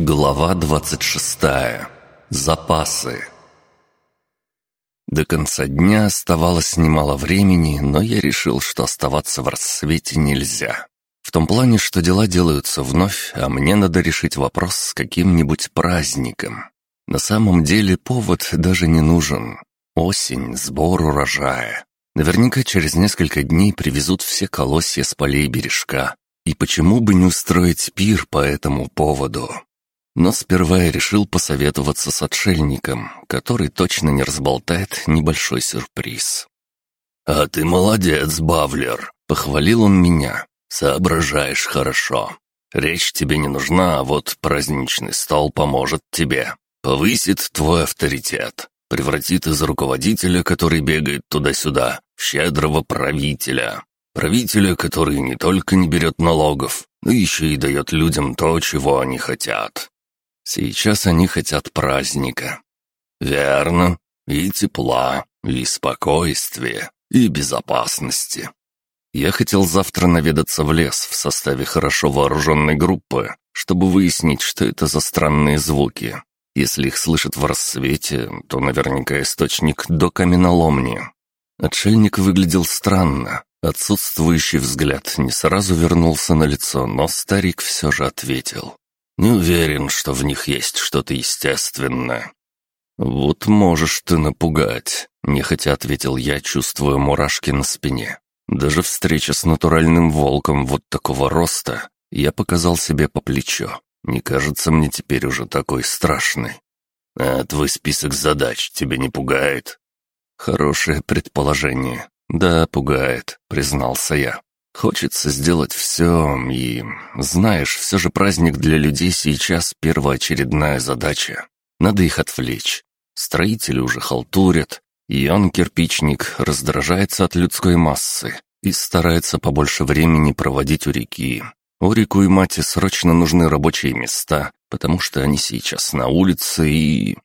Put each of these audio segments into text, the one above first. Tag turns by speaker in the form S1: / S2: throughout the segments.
S1: Глава 26. Запасы. До конца дня оставалось немало времени, но я решил, что оставаться в рассвете нельзя. В том плане, что дела делаются вновь, а мне надо решить вопрос с каким-нибудь праздником. На самом деле повод даже не нужен. Осень, сбор урожая. Наверняка через несколько дней привезут все колосья с полей бережка. И почему бы не устроить пир по этому поводу? Но сперва я решил посоветоваться с отшельником, который точно не разболтает небольшой сюрприз.
S2: «А ты молодец, Бавлер!» — похвалил он меня. «Соображаешь хорошо. Речь тебе не нужна, а вот праздничный стол поможет тебе. Повысит твой авторитет, превратит из руководителя, который бегает туда-сюда, в щедрого правителя. Правителя, который не только не берет налогов, но еще и дает людям то, чего они хотят. Сейчас они хотят праздника. Верно. И тепла, и спокойствия, и безопасности. Я хотел завтра наведаться в лес в составе хорошо вооруженной группы, чтобы выяснить, что это за странные звуки. Если их слышат в рассвете, то наверняка источник до каменоломни. Отшельник выглядел странно. Отсутствующий взгляд не сразу вернулся на лицо, но старик все же ответил. Не уверен, что в них есть что-то естественное». «Вот можешь ты напугать», — нехотя ответил я, чувствуя мурашки на спине. Даже встреча с натуральным волком вот такого роста я показал себе по плечу. Не кажется мне теперь уже такой страшный. А твой список задач тебя не пугает? Хорошее предположение. Да, пугает, признался я. Хочется сделать все, и, знаешь, все же праздник для людей сейчас первоочередная задача. Надо их отвлечь. Строители уже халтурят, и кирпичник, раздражается от людской массы и старается побольше времени проводить у реки. У реку и мате срочно нужны рабочие места, потому что они сейчас на улице и...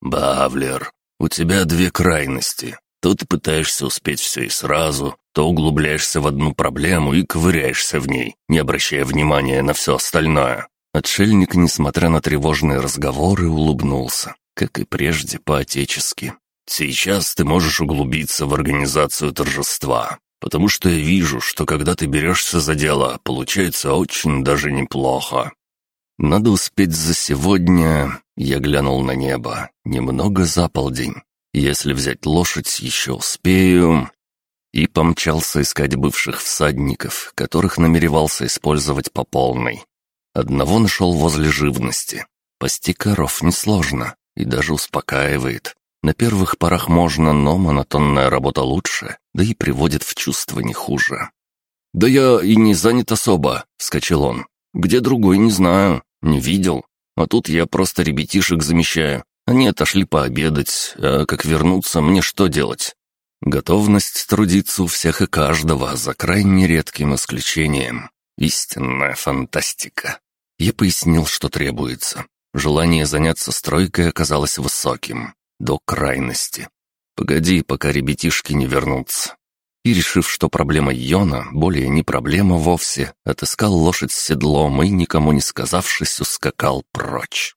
S2: «Бавлер, у тебя две крайности. То ты пытаешься успеть все и сразу, то углубляешься в одну проблему и ковыряешься в ней, не обращая внимания на все остальное». Отшельник, несмотря на тревожные разговоры, улыбнулся, как и прежде по-отечески. «Сейчас ты можешь углубиться в организацию торжества, потому что я вижу, что когда ты берешься за дело, получается очень даже неплохо. Надо успеть за сегодня...» Я глянул на небо. Немного за полдень. Если взять лошадь, еще успею. И помчался искать бывших всадников, которых намеревался использовать по полной. Одного нашел возле живности. Пасти коров несложно и даже успокаивает. На первых порах можно, но монотонная работа лучше, да и приводит в чувство не хуже. «Да я и не занят особо», — вскочил он. «Где другой, не знаю, не видел. А тут я просто ребятишек замещаю. Они отошли пообедать, а как вернуться, мне что делать? Готовность трудиться у всех и каждого, за крайне редким исключением. Истинная фантастика. Я пояснил, что требуется. Желание заняться стройкой оказалось высоким, до крайности. Погоди, пока ребятишки не вернутся. И, решив, что проблема Йона более не проблема вовсе, отыскал лошадь с седлом и, никому не сказавшись, ускакал прочь.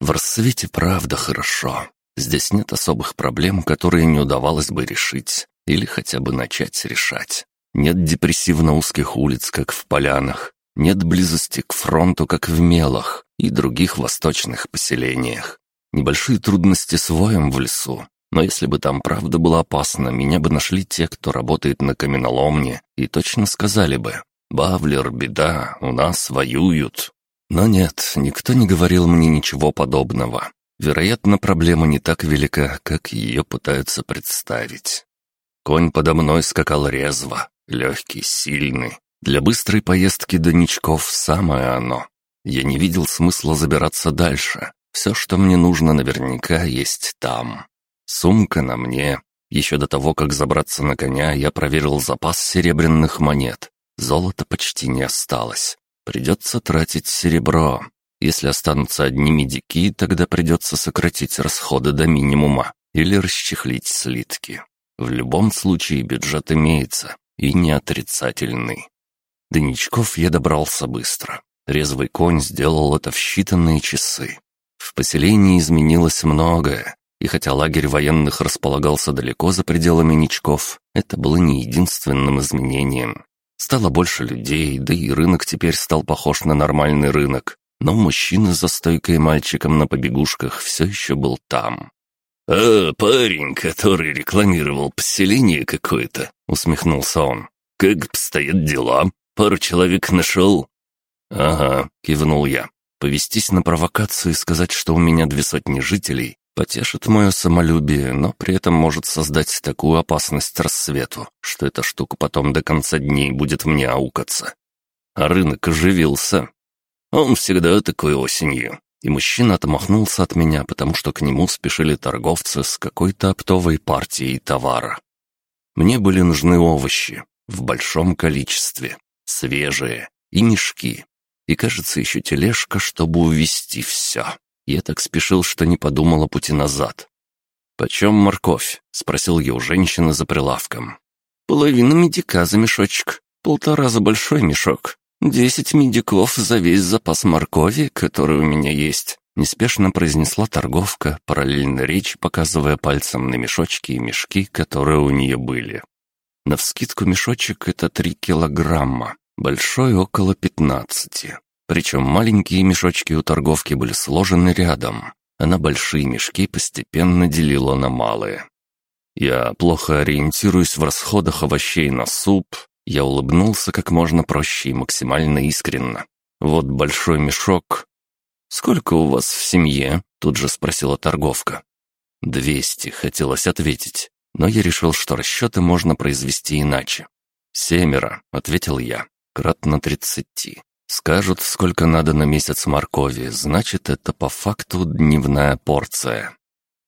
S2: В рассвете правда хорошо. Здесь нет особых проблем, которые не удавалось бы решить или хотя бы начать решать. Нет депрессивно узких улиц, как в полянах, нет близости к фронту, как в Мелах и других восточных поселениях. Небольшие трудности с воем в лесу, но если бы там правда было опасно, меня бы нашли те, кто работает на каменоломне, и точно сказали бы «Бавлер, беда, у нас воюют». Но нет, никто не говорил мне ничего подобного. Вероятно, проблема не так велика, как ее пытаются представить. Конь подо мной скакал резво, легкий, сильный. Для быстрой поездки до Ничков самое оно. Я не видел смысла забираться дальше. Все, что мне нужно, наверняка есть там. Сумка на мне. Еще до того, как забраться на коня, я проверил запас серебряных монет. Золота почти не осталось. Придется тратить серебро. Если останутся одни медики, тогда придется сократить расходы до минимума или расчехлить слитки. В любом случае бюджет имеется, и не отрицательный. До Ничков я добрался быстро.
S1: Резвый конь сделал это в считанные часы. В поселении изменилось многое, и хотя лагерь военных располагался далеко за пределами Ничков, это было не единственным изменением. Стало больше людей, да и рынок теперь стал похож на нормальный рынок, но мужчина за стойкой мальчиком на побегушках все еще был там.
S2: «А, парень, который рекламировал поселение какое-то», — усмехнулся он. «Как обстоят дела? Пару человек нашел?»
S1: «Ага», — кивнул я. «Повестись на провокацию и сказать, что у меня две сотни жителей, потешит мое самолюбие, но при этом может создать такую опасность рассвету, что эта штука потом до конца дней будет мне аукаться». А рынок оживился. Он всегда такой осенью и мужчина отмахнулся от меня, потому что к нему спешили торговцы с какой-то оптовой партией товара. Мне были нужны овощи в большом количестве, свежие и мешки, и, кажется, еще тележка, чтобы увезти все. Я так спешил, что не подумал о пути назад. «Почем морковь?» — спросил я у женщины за прилавком.
S3: «Половина медика за мешочек, полтора за большой мешок, «Десять медиков за весь запас моркови, который у меня есть», — неспешно произнесла торговка, параллельно речь, показывая пальцем на мешочки и мешки, которые у нее были. Навскидку мешочек — это три килограмма, большой — около пятнадцати. Причем маленькие мешочки у торговки были сложены рядом. Она большие мешки постепенно делила на малые. Я плохо ориентируюсь в расходах овощей на суп, я улыбнулся как можно проще и максимально искренно. «Вот большой мешок». «Сколько у вас в семье?» — тут же спросила торговка. «Двести», — хотелось ответить, но я решил, что расчеты можно произвести иначе. «Семеро», — ответил я, — «кратно тридцати. Скажут, сколько надо на месяц моркови, значит, это по факту дневная порция».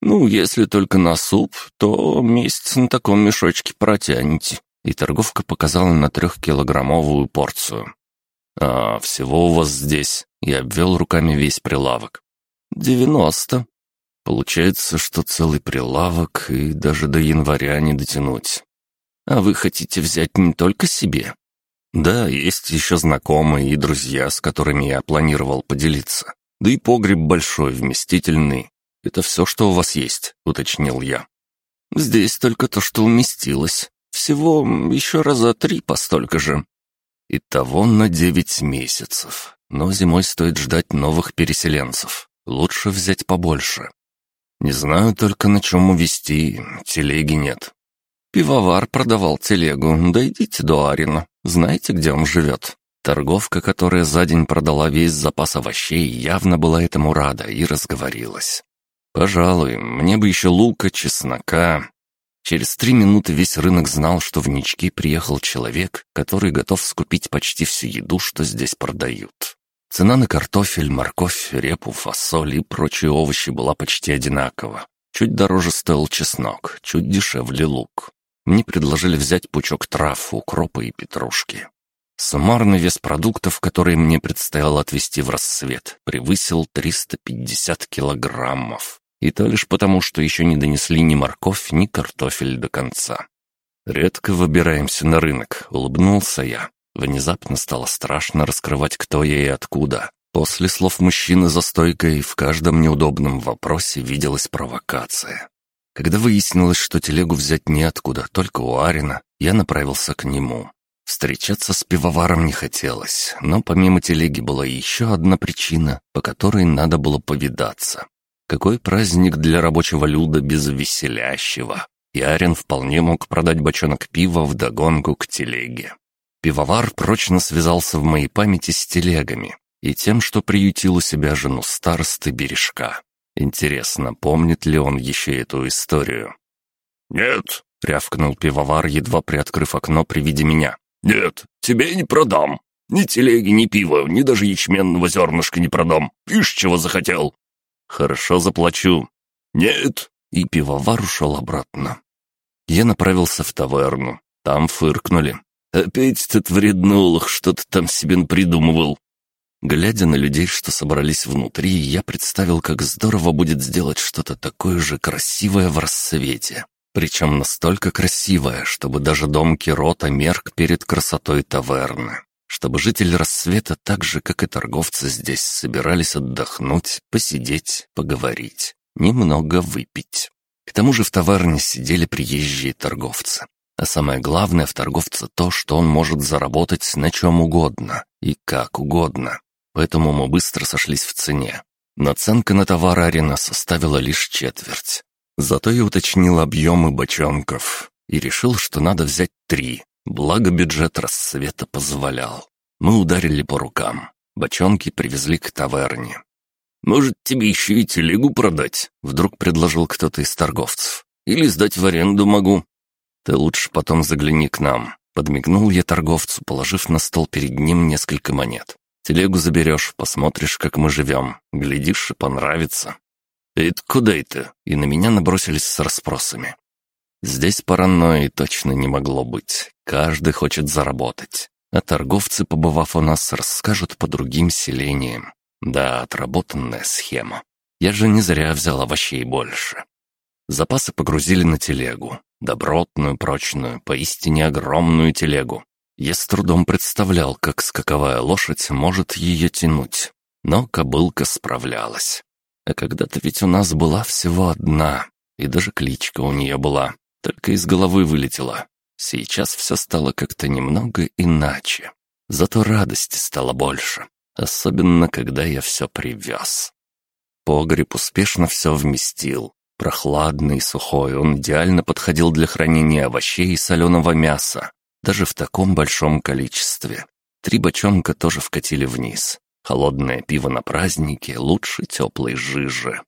S3: «Ну, если только на суп, то месяц на таком мешочке протянете», и торговка показала на трехкилограммовую порцию. «А всего у вас здесь?» Я обвел руками весь прилавок. «Девяносто». Получается, что целый прилавок и даже до января не дотянуть. А вы хотите взять не только себе? Да, есть еще знакомые и друзья, с которыми я планировал поделиться. Да и погреб большой, вместительный. Это все, что у вас есть, уточнил я. Здесь только то, что уместилось. Всего еще раза три по столько же. Итого на девять месяцев. Но зимой стоит ждать новых переселенцев. Лучше взять побольше. Не знаю только, на чем увезти, телеги нет. Пивовар продавал телегу, дойдите до Арина. Знаете, где он живет? Торговка, которая за день продала весь запас овощей, явно была этому рада и разговорилась. «Пожалуй, мне бы еще лука, чеснока, Через три минуты весь рынок знал, что в Нички приехал человек, который готов скупить почти всю еду, что здесь продают. Цена на картофель, морковь, репу, фасоль и прочие овощи была почти одинакова. Чуть дороже стоил чеснок, чуть дешевле лук. Мне предложили взять пучок трав, укропа и петрушки. Суммарный вес продуктов, которые мне предстояло отвезти в рассвет, превысил 350 килограммов. И то лишь потому, что еще не донесли ни морковь, ни картофель до конца. «Редко выбираемся на рынок», — улыбнулся я. Внезапно стало страшно раскрывать, кто я и откуда. После слов мужчины за стойкой в каждом неудобном вопросе виделась провокация. Когда выяснилось, что телегу взять неоткуда, только у Арина, я направился к нему. Встречаться с пивоваром не хотелось, но помимо телеги была еще одна причина, по которой надо было повидаться. Какой праздник для рабочего люда без веселящего. И вполне мог продать бочонок пива вдогонку к телеге. Пивовар прочно связался в моей памяти с телегами и тем, что приютил у себя жену старосты бережка. Интересно, помнит ли он еще эту историю?
S2: «Нет», —
S1: рявкнул пивовар, едва приоткрыв окно при виде меня.
S2: «Нет, тебе не продам. Ни телеги, ни пива, ни даже ячменного зернышка не продам. Ишь, чего захотел.
S1: «Хорошо заплачу».
S2: «Нет».
S1: И пивовар ушел обратно. Я направился в таверну. Там фыркнули. «Опять этот вреднолох что-то там себе придумывал». Глядя на людей, что собрались внутри, я представил, как здорово будет сделать что-то такое же красивое в рассвете. Причем настолько красивое, чтобы даже дом Кирота мерк перед красотой таверны. Чтобы жители рассвета так же, как и торговцы здесь, собирались отдохнуть, посидеть, поговорить, немного выпить. К тому же в таверне сидели приезжие торговцы. А самое главное в торговце то, что он может заработать на чем угодно и как угодно. Поэтому мы быстро сошлись в цене. Наценка на товар Арина составила лишь четверть. Зато я уточнил объемы бочонков и решил, что надо взять три, благо бюджет рассвета позволял. Мы ударили по рукам. Бочонки привезли к таверне.
S2: «Может, тебе еще и телегу продать?» — вдруг предложил кто-то из торговцев. «Или сдать в аренду могу».
S1: «Ты лучше потом загляни к нам», — подмигнул я торговцу, положив на стол перед ним несколько монет. «Телегу заберешь, посмотришь, как мы живем. Глядишь, и понравится».
S2: «Это куда это?»
S1: И на меня набросились с расспросами. Здесь паранойи точно не могло быть. Каждый хочет заработать. А торговцы, побывав у нас, расскажут по другим селениям. Да, отработанная схема. Я же не зря взял овощей больше. Запасы погрузили на телегу. Добротную, прочную, поистине огромную телегу. Я с трудом представлял, как скаковая лошадь может ее тянуть. Но кобылка справлялась. А когда-то ведь у нас была всего одна, и даже кличка у нее была, только из головы вылетела. Сейчас все стало как-то немного иначе. Зато радости стало больше. Особенно, когда я все привез. Погреб успешно все вместил. Прохладный и сухой, он идеально подходил для хранения овощей и соленого мяса. Даже в таком большом количестве. Три бочонка тоже вкатили вниз. Холодное пиво на празднике лучше теплой жижи.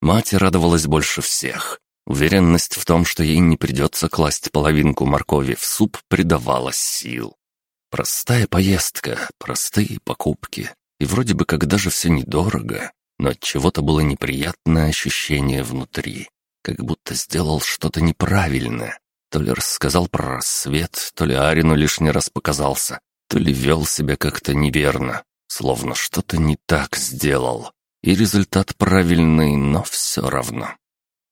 S1: Мать радовалась больше всех. Уверенность в том, что ей не придется класть половинку моркови в суп, придавала сил. Простая поездка, простые покупки. И вроде бы как даже все недорого, но от чего-то было неприятное ощущение внутри. Как будто сделал что-то неправильное. То ли рассказал про рассвет, то ли Арину лишний раз показался, то ли вел себя как-то неверно, словно что-то не так сделал. И результат правильный, но все равно.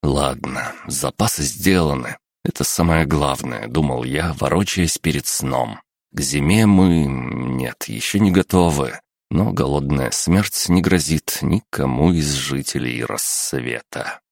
S1: Ладно, запасы сделаны. Это самое главное, думал я, ворочаясь перед сном. К зиме мы... нет, еще не готовы. Но голодная смерть не грозит никому из жителей рассвета.